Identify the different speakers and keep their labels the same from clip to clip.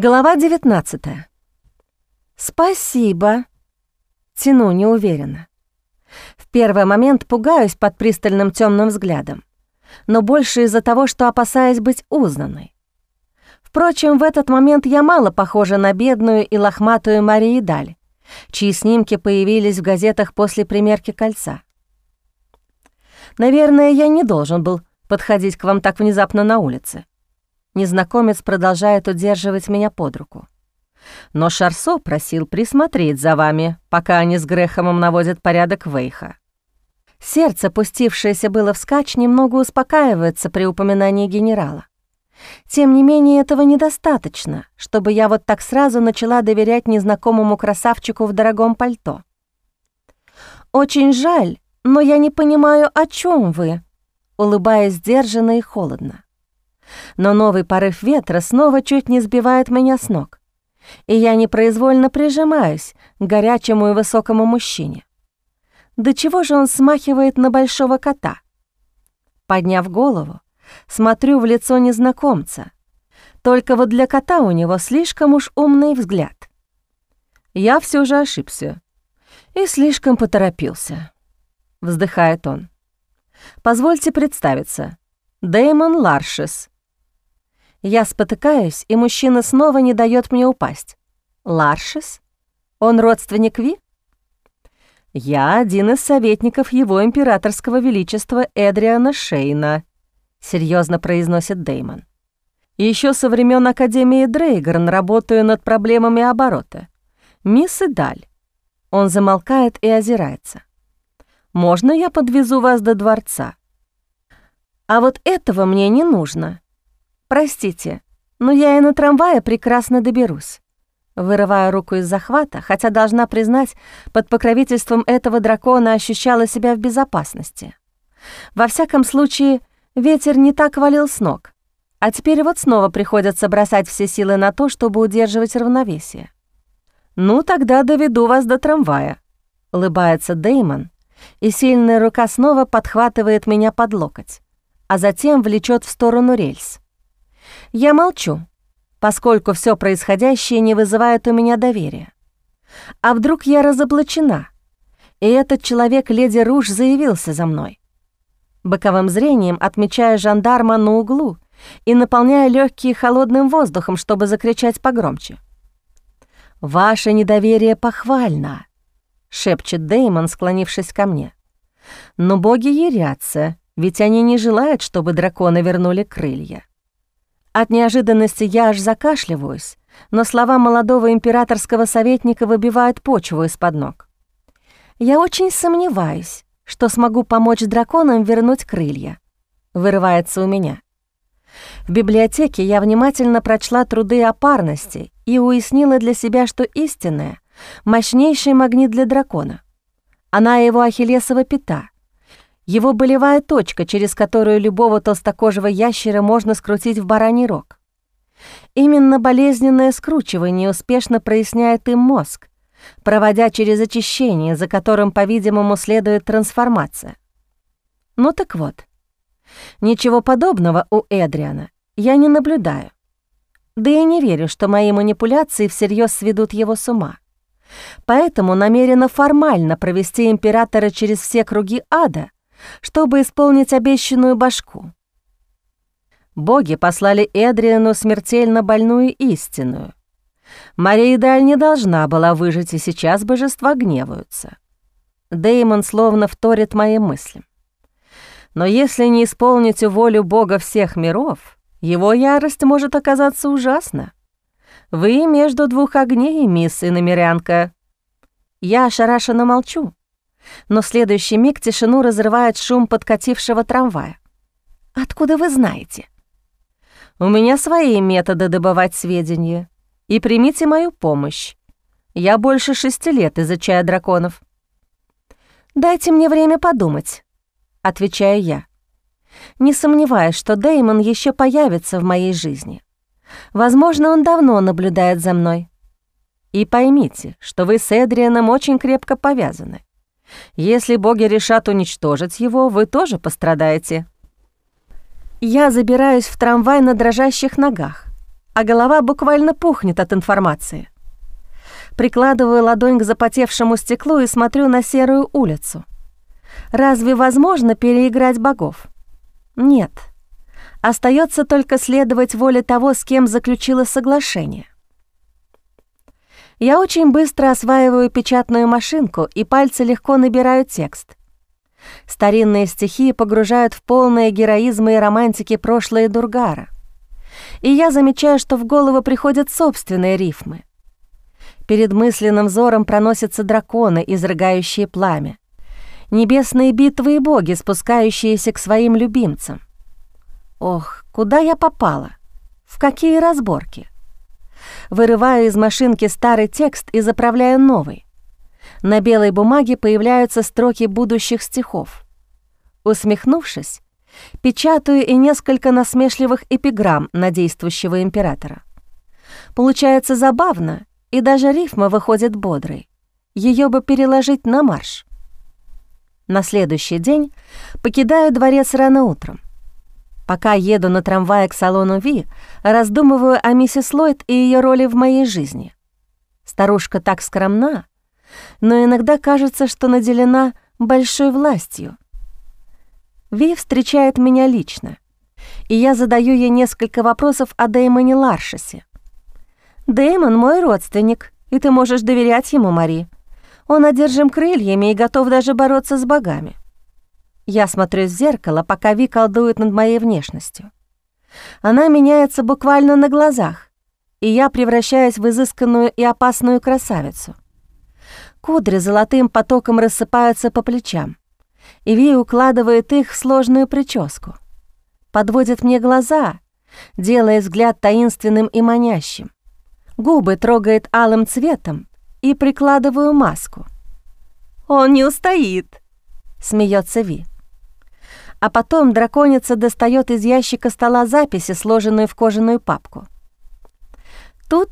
Speaker 1: Глава 19 «Спасибо», — тяну неуверенно. В первый момент пугаюсь под пристальным темным взглядом, но больше из-за того, что опасаюсь быть узнанной. Впрочем, в этот момент я мало похожа на бедную и лохматую Марию Даль, чьи снимки появились в газетах после примерки кольца. Наверное, я не должен был подходить к вам так внезапно на улице. Незнакомец продолжает удерживать меня под руку. Но Шарсо просил присмотреть за вами, пока они с Грехомом наводят порядок Вейха. Сердце, пустившееся было вскачь, немного успокаивается при упоминании генерала. Тем не менее, этого недостаточно, чтобы я вот так сразу начала доверять незнакомому красавчику в дорогом пальто. «Очень жаль, но я не понимаю, о чем вы», улыбаясь сдержанно и холодно. Но новый порыв ветра снова чуть не сбивает меня с ног и я непроизвольно прижимаюсь к горячему и высокому мужчине. До чего же он смахивает на большого кота? Подняв голову, смотрю в лицо незнакомца. Только вот для кота у него слишком уж умный взгляд. Я все же ошибся и слишком поторопился. Вздыхает он. Позвольте представиться. Дэймон Ларшес, я спотыкаюсь, и мужчина снова не дает мне упасть. Ларшис? Он родственник Ви? Я один из советников его императорского величества Эдриана Шейна, серьезно произносит Деймон. Еще со времен Академии Дрейгорн работаю над проблемами оборота. Мисс Идаль. Он замолкает и озирается. Можно я подвезу вас до дворца? А вот этого мне не нужно. «Простите, но я и на трамвае прекрасно доберусь». Вырывая руку из захвата, хотя, должна признать, под покровительством этого дракона ощущала себя в безопасности. Во всяком случае, ветер не так валил с ног, а теперь вот снова приходится бросать все силы на то, чтобы удерживать равновесие. «Ну, тогда доведу вас до трамвая», — улыбается Деймон, и сильная рука снова подхватывает меня под локоть, а затем влечет в сторону рельс. Я молчу, поскольку все происходящее не вызывает у меня доверия. А вдруг я разоблачена, и этот человек Леди Руж заявился за мной? Боковым зрением отмечая жандарма на углу и наполняя легкие холодным воздухом, чтобы закричать погромче. «Ваше недоверие похвально», — шепчет Деймон, склонившись ко мне. «Но боги ярятся, ведь они не желают, чтобы драконы вернули крылья. От неожиданности я аж закашливаюсь, но слова молодого императорского советника выбивают почву из-под ног. «Я очень сомневаюсь, что смогу помочь драконам вернуть крылья», — вырывается у меня. В библиотеке я внимательно прочла труды о парности и уяснила для себя, что истинная — мощнейший магнит для дракона. Она его ахиллесова пята — его болевая точка, через которую любого толстокожего ящера можно скрутить в бараний рог. Именно болезненное скручивание успешно проясняет им мозг, проводя через очищение, за которым, по-видимому, следует трансформация. Ну так вот, ничего подобного у Эдриана я не наблюдаю. Да и не верю, что мои манипуляции всерьез сведут его с ума. Поэтому намерена формально провести императора через все круги ада, чтобы исполнить обещанную башку. Боги послали Эдриану смертельно больную истинную. Мария Даль не должна была выжить, и сейчас божества гневаются. Деймон словно вторит моим мыслям. Но если не исполнить волю Бога всех миров, его ярость может оказаться ужасна. Вы между двух огней, мисс иномерянка. Я ошарашенно молчу но следующий миг тишину разрывает шум подкатившего трамвая. «Откуда вы знаете?» «У меня свои методы добывать сведения, и примите мою помощь. Я больше шести лет изучаю драконов». «Дайте мне время подумать», — отвечаю я. Не сомневаюсь, что Деймон еще появится в моей жизни. Возможно, он давно наблюдает за мной. И поймите, что вы с Эдрианом очень крепко повязаны. Если боги решат уничтожить его, вы тоже пострадаете. Я забираюсь в трамвай на дрожащих ногах, а голова буквально пухнет от информации. Прикладываю ладонь к запотевшему стеклу и смотрю на серую улицу. Разве возможно переиграть богов? Нет. Остается только следовать воле того, с кем заключила соглашение. Я очень быстро осваиваю печатную машинку, и пальцы легко набирают текст. Старинные стихи погружают в полное героизма и романтики прошлое Дургара. И я замечаю, что в голову приходят собственные рифмы. Перед мысленным взором проносятся драконы, изрыгающие пламя. Небесные битвы и боги, спускающиеся к своим любимцам. Ох, куда я попала? В какие разборки? Вырываю из машинки старый текст и заправляю новый. На белой бумаге появляются строки будущих стихов. Усмехнувшись, печатаю и несколько насмешливых эпиграмм на действующего императора. Получается забавно, и даже рифма выходит бодрой. Ее бы переложить на марш. На следующий день покидаю дворец рано утром. Пока еду на трамвае к салону Ви, раздумываю о миссис Ллойд и ее роли в моей жизни. Старушка так скромна, но иногда кажется, что наделена большой властью. Ви встречает меня лично, и я задаю ей несколько вопросов о Дэймоне Ларшесе. «Дэймон мой родственник, и ты можешь доверять ему, Мари. Он одержим крыльями и готов даже бороться с богами. Я смотрю в зеркало, пока Ви колдует над моей внешностью. Она меняется буквально на глазах, и я превращаюсь в изысканную и опасную красавицу. Кудри золотым потоком рассыпаются по плечам, и Ви укладывает их в сложную прическу. Подводит мне глаза, делая взгляд таинственным и манящим. Губы трогает алым цветом и прикладываю маску. «Он не устоит», — смеется Ви. А потом драконица достает из ящика стола записи, сложенные в кожаную папку. Тут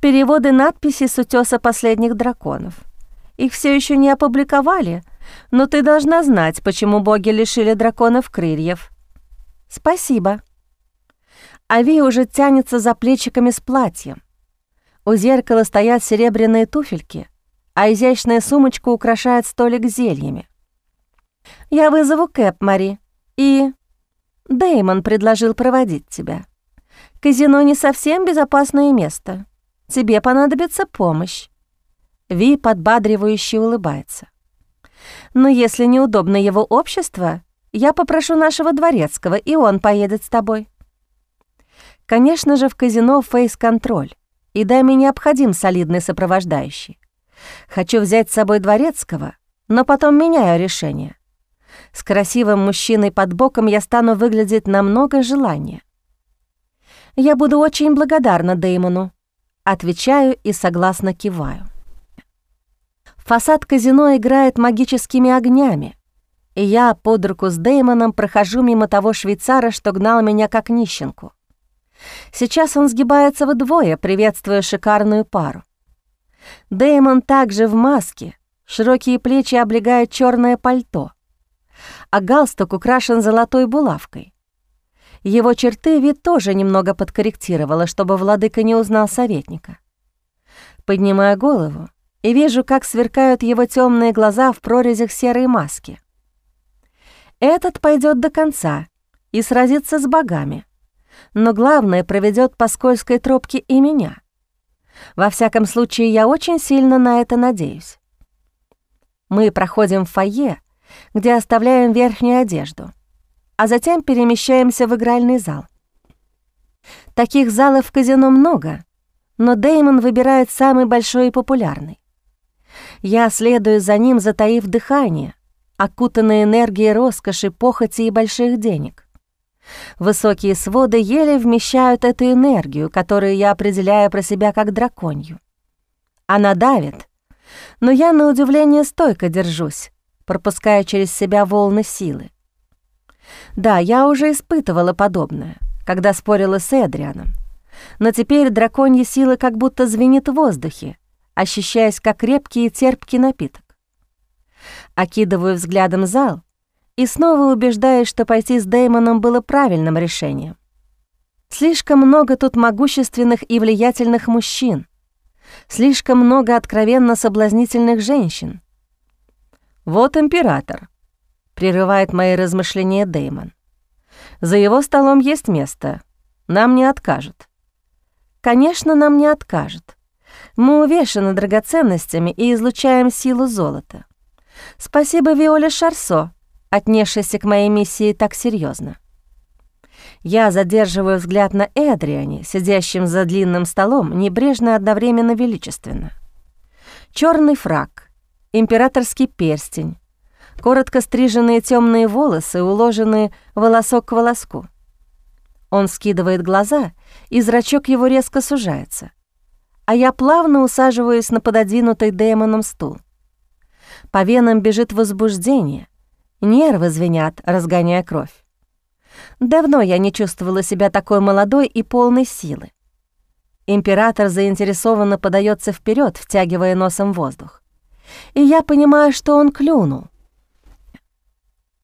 Speaker 1: переводы надписей с утеса последних драконов. Их все еще не опубликовали, но ты должна знать, почему боги лишили драконов крыльев. Спасибо. Ави уже тянется за плечиками с платьем. У зеркала стоят серебряные туфельки, а изящная сумочка украшает столик с зельями. Я вызову Кэп, Мари. И... Дэймон предложил проводить тебя. Казино не совсем безопасное место. Тебе понадобится помощь. Ви подбадривающе улыбается. Но если неудобно его общество, я попрошу нашего дворецкого, и он поедет с тобой. Конечно же, в казино фейс-контроль, и даме необходим солидный сопровождающий. Хочу взять с собой дворецкого, но потом меняю решение. С красивым мужчиной под боком я стану выглядеть намного желаннее. Я буду очень благодарна Дэймону. Отвечаю и согласно киваю. Фасад казино играет магическими огнями, и я под руку с Дэймоном прохожу мимо того швейцара, что гнал меня как нищенку. Сейчас он сгибается вдвое, приветствуя шикарную пару. Дэймон также в маске, широкие плечи облегают черное пальто — а галстук украшен золотой булавкой. Его черты вид тоже немного подкорректировала, чтобы владыка не узнал советника. Поднимаю голову и вижу, как сверкают его темные глаза в прорезях серой маски. Этот пойдет до конца и сразится с богами, но главное проведет по скользкой тропке и меня. Во всяком случае, я очень сильно на это надеюсь. Мы проходим в фойе, где оставляем верхнюю одежду, а затем перемещаемся в игральный зал. Таких залов в казино много, но Деймон выбирает самый большой и популярный. Я следую за ним, затаив дыхание, окутанной энергией роскоши, похоти и больших денег. Высокие своды еле вмещают эту энергию, которую я определяю про себя как драконью. Она давит, но я, на удивление, стойко держусь, пропуская через себя волны силы. Да, я уже испытывала подобное, когда спорила с Эдрианом, но теперь драконья сила как будто звенит в воздухе, ощущаясь как крепкий и терпкий напиток. Окидываю взглядом зал и снова убеждаюсь, что пойти с Дэймоном было правильным решением. Слишком много тут могущественных и влиятельных мужчин. Слишком много откровенно соблазнительных женщин. «Вот император», — прерывает мои размышления Деймон. «За его столом есть место. Нам не откажут». «Конечно, нам не откажут. Мы увешаны драгоценностями и излучаем силу золота. Спасибо Виоле Шарсо, отнесшейся к моей миссии так серьезно. Я задерживаю взгляд на Эдриане, сидящем за длинным столом, небрежно одновременно величественно. Черный фраг, императорский перстень, коротко стриженные темные волосы, уложенные волосок к волоску. Он скидывает глаза, и зрачок его резко сужается. А я плавно усаживаюсь на пододвинутый демоном стул. По венам бежит возбуждение, нервы звенят, разгоняя кровь. Давно я не чувствовала себя такой молодой и полной силы. Император заинтересованно подается вперед, втягивая носом воздух. И я понимаю, что он клюнул.